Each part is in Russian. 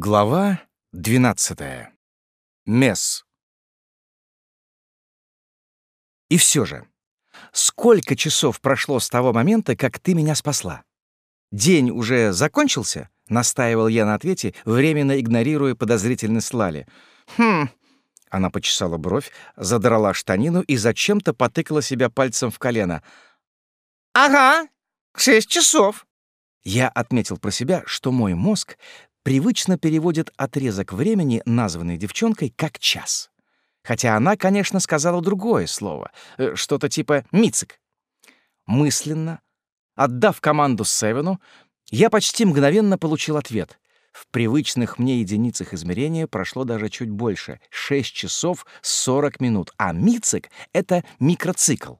Глава 12. Месс. И все же, сколько часов прошло с того момента, как ты меня спасла? День уже закончился? Настаивал я на ответе, временно игнорируя подозрительность Лали. Хм. Она почесала бровь, задрала штанину и зачем-то потыкала себя пальцем в колено. «Ага, шесть часов». Я отметил про себя, что мой мозг привычно переводит отрезок времени, названный девчонкой, как час. Хотя она, конечно, сказала другое слово, э, что-то типа «мицик». Мысленно, отдав команду Севену, я почти мгновенно получил ответ. В привычных мне единицах измерения прошло даже чуть больше — 6 часов 40 минут, а мицик — это микроцикл.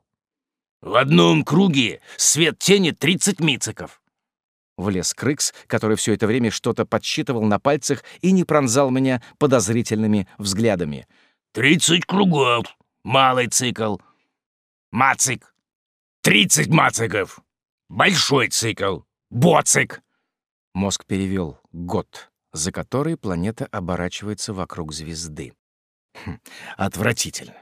«В одном круге свет тени 30 мициков», Влез Крыкс, который все это время что-то подсчитывал на пальцах и не пронзал меня подозрительными взглядами. «Тридцать кругов. Малый цикл. Мацик. Тридцать мациков. Большой цикл. Боцик». Мозг перевел год, за который планета оборачивается вокруг звезды. Хм, отвратительно.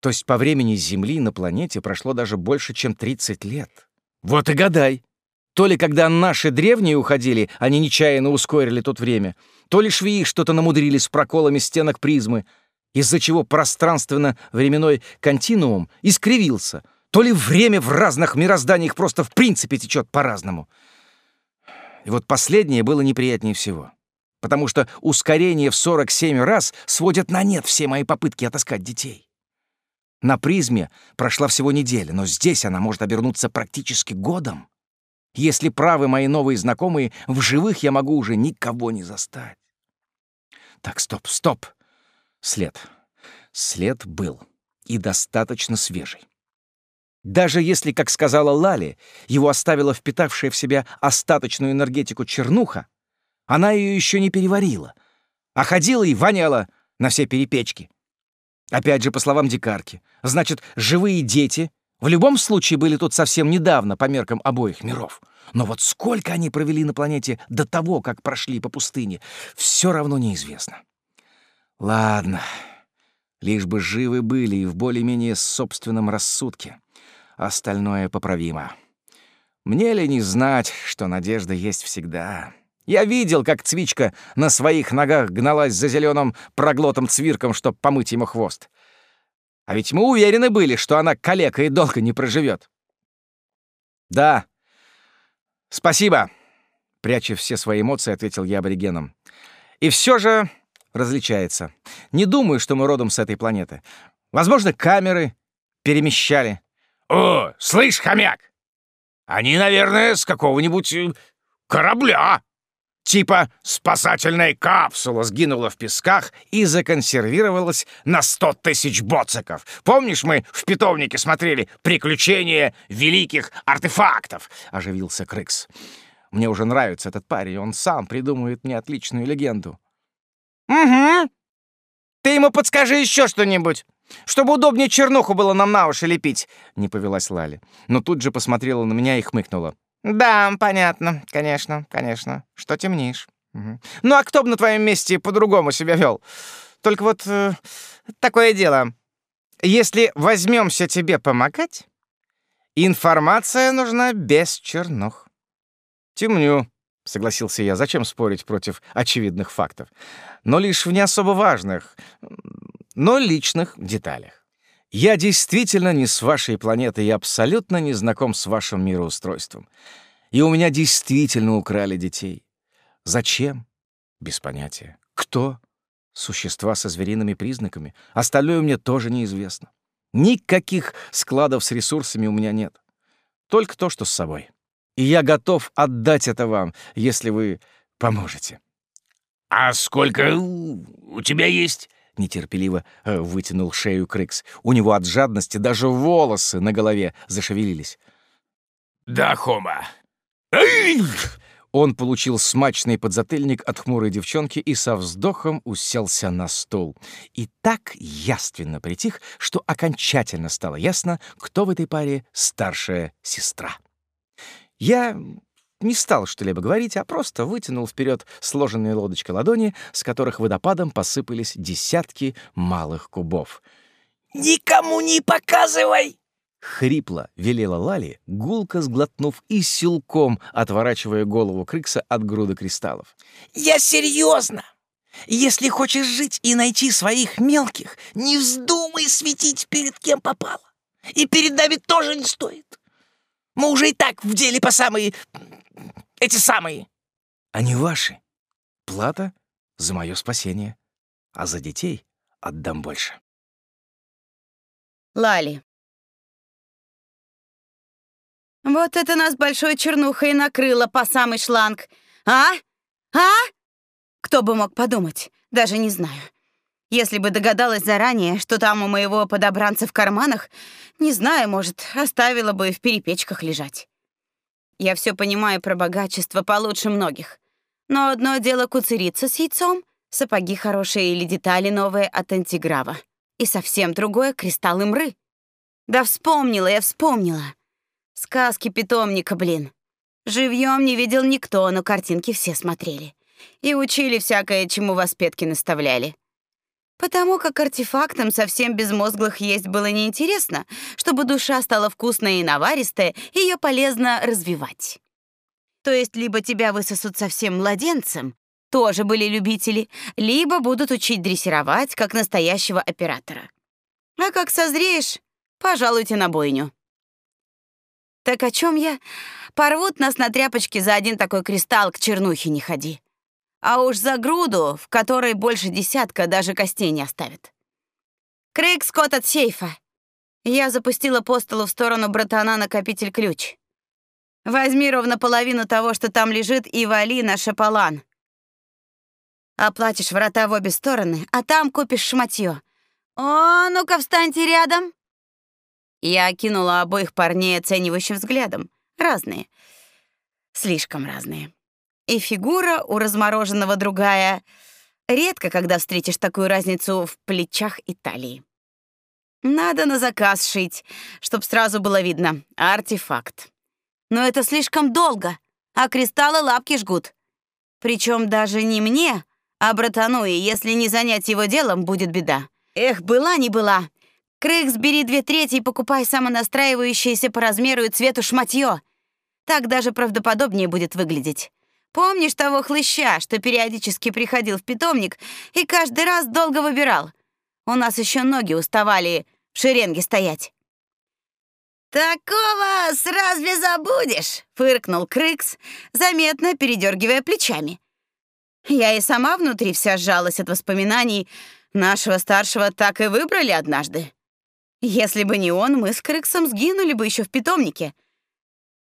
То есть по времени Земли на планете прошло даже больше, чем 30 лет. Вот и гадай, то ли когда наши древние уходили, они нечаянно ускорили тут время, то ли швеи что-то намудрили с проколами стенок призмы, из-за чего пространственно-временной континуум искривился, то ли время в разных мирозданиях просто в принципе течет по-разному. И вот последнее было неприятнее всего, потому что ускорение в 47 раз сводит на нет все мои попытки отыскать детей. На призме прошла всего неделя, но здесь она может обернуться практически годом. Если правы мои новые знакомые, в живых я могу уже никого не застать. Так, стоп, стоп. След. След был. И достаточно свежий. Даже если, как сказала Лали, его оставила впитавшая в себя остаточную энергетику чернуха, она ее еще не переварила, а ходила и воняла на все перепечки. Опять же, по словам дикарки, значит, живые дети в любом случае были тут совсем недавно по меркам обоих миров. Но вот сколько они провели на планете до того, как прошли по пустыне, все равно неизвестно. Ладно, лишь бы живы были и в более-менее собственном рассудке. Остальное поправимо. Мне ли не знать, что надежда есть всегда? Я видел, как Цвичка на своих ногах гналась за зеленым проглотом цвирком, чтобы помыть ему хвост. А ведь мы уверены были, что она калека и долго не проживет. Да. Спасибо. Пряча все свои эмоции, ответил я аборигенам. И все же различается. Не думаю, что мы родом с этой планеты. Возможно, камеры перемещали. О, слышь, хомяк! Они, наверное, с какого-нибудь э, корабля. Типа спасательная капсула сгинула в песках и законсервировалась на сто тысяч боциков. Помнишь, мы в питомнике смотрели «Приключения великих артефактов»?» — оживился Крыкс. «Мне уже нравится этот парень, он сам придумывает мне отличную легенду». «Угу. Ты ему подскажи еще что-нибудь, чтобы удобнее чернуху было нам на уши лепить», — не повелась Лали. Но тут же посмотрела на меня и хмыкнула. «Да, понятно, конечно, конечно. Что темнишь? Угу. Ну а кто бы на твоем месте по-другому себя вел? Только вот э, такое дело. Если возьмемся тебе помогать, информация нужна без чернух». «Темню», — согласился я. «Зачем спорить против очевидных фактов? Но лишь в не особо важных, но личных деталях. Я действительно не с вашей планеты и абсолютно не знаком с вашим мироустройством. И у меня действительно украли детей. Зачем? Без понятия. Кто? Существа со звериными признаками. Остальное мне тоже неизвестно. Никаких складов с ресурсами у меня нет. Только то, что с собой. И я готов отдать это вам, если вы поможете. «А сколько у тебя есть?» Нетерпеливо э, вытянул шею Крикс. У него от жадности даже волосы на голове зашевелились. «Да, Хома!» Он получил смачный подзатыльник от хмурой девчонки и со вздохом уселся на стол. И так яственно притих, что окончательно стало ясно, кто в этой паре старшая сестра. Я не стал что-либо говорить, а просто вытянул вперед сложенные лодочкой ладони, с которых водопадом посыпались десятки малых кубов. «Никому не показывай!» Хрипло велела Лали, гулко сглотнув и силком отворачивая голову Крикса от груды кристаллов. «Я серьезно! Если хочешь жить и найти своих мелких, не вздумай светить перед кем попало. И перед нами тоже не стоит. Мы уже и так в деле по самые... эти самые. Они ваши. Плата за мое спасение. А за детей отдам больше. Лали. Вот это нас большой чернухой накрыло по самый шланг. А? А? Кто бы мог подумать? Даже не знаю. Если бы догадалась заранее, что там у моего подобранца в карманах, не знаю, может, оставила бы в перепечках лежать. Я все понимаю про богачество получше многих. Но одно дело куцериться с яйцом, сапоги хорошие или детали новые от антиграва. И совсем другое — кристаллы мры. Да вспомнила я, вспомнила. Сказки питомника, блин. Живьем не видел никто, но картинки все смотрели. И учили всякое, чему воспетки наставляли. Потому как артефактам совсем безмозглых есть было неинтересно, чтобы душа стала вкусной и наваристая, ее полезно развивать. То есть либо тебя высосут совсем младенцем, тоже были любители, либо будут учить дрессировать, как настоящего оператора. А как созреешь, пожалуйте на бойню. Так о чем я? Порвут нас на тряпочке за один такой кристалл, к чернухе не ходи. А уж за груду, в которой больше десятка даже костей не оставит. Крейг Скотт от сейфа. Я запустила по столу в сторону братана накопитель ключ. Возьми ровно половину того, что там лежит, и вали на шапалан. Оплатишь врата в обе стороны, а там купишь шматьё. О, ну-ка встаньте рядом. Я окинула обоих парней оценивающим взглядом. Разные. Слишком разные. И фигура у размороженного другая. Редко, когда встретишь такую разницу в плечах и талии. Надо на заказ шить, чтоб сразу было видно. Артефакт. Но это слишком долго, а кристаллы лапки жгут. Причем даже не мне, а братану, и если не занять его делом, будет беда. Эх, была не была. Крыкс, бери две трети и покупай самонастраивающееся по размеру и цвету шматье. Так даже правдоподобнее будет выглядеть. Помнишь того хлыща, что периодически приходил в питомник и каждый раз долго выбирал? У нас еще ноги уставали в шеренге стоять. «Такого с разве забудешь?» — фыркнул Крыкс, заметно передергивая плечами. Я и сама внутри вся сжалась от воспоминаний. Нашего старшего так и выбрали однажды. Если бы не он, мы с Крыксом сгинули бы еще в питомнике.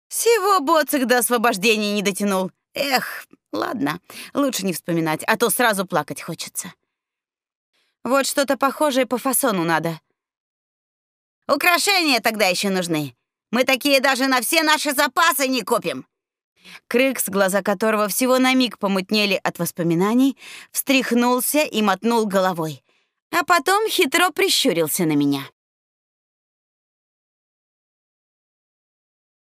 Всего боцик до освобождения не дотянул. Эх, ладно, лучше не вспоминать, а то сразу плакать хочется. Вот что-то похожее по фасону надо. Украшения тогда еще нужны. Мы такие даже на все наши запасы не купим. Крыкс, глаза которого всего на миг помутнели от воспоминаний, встряхнулся и мотнул головой, а потом хитро прищурился на меня.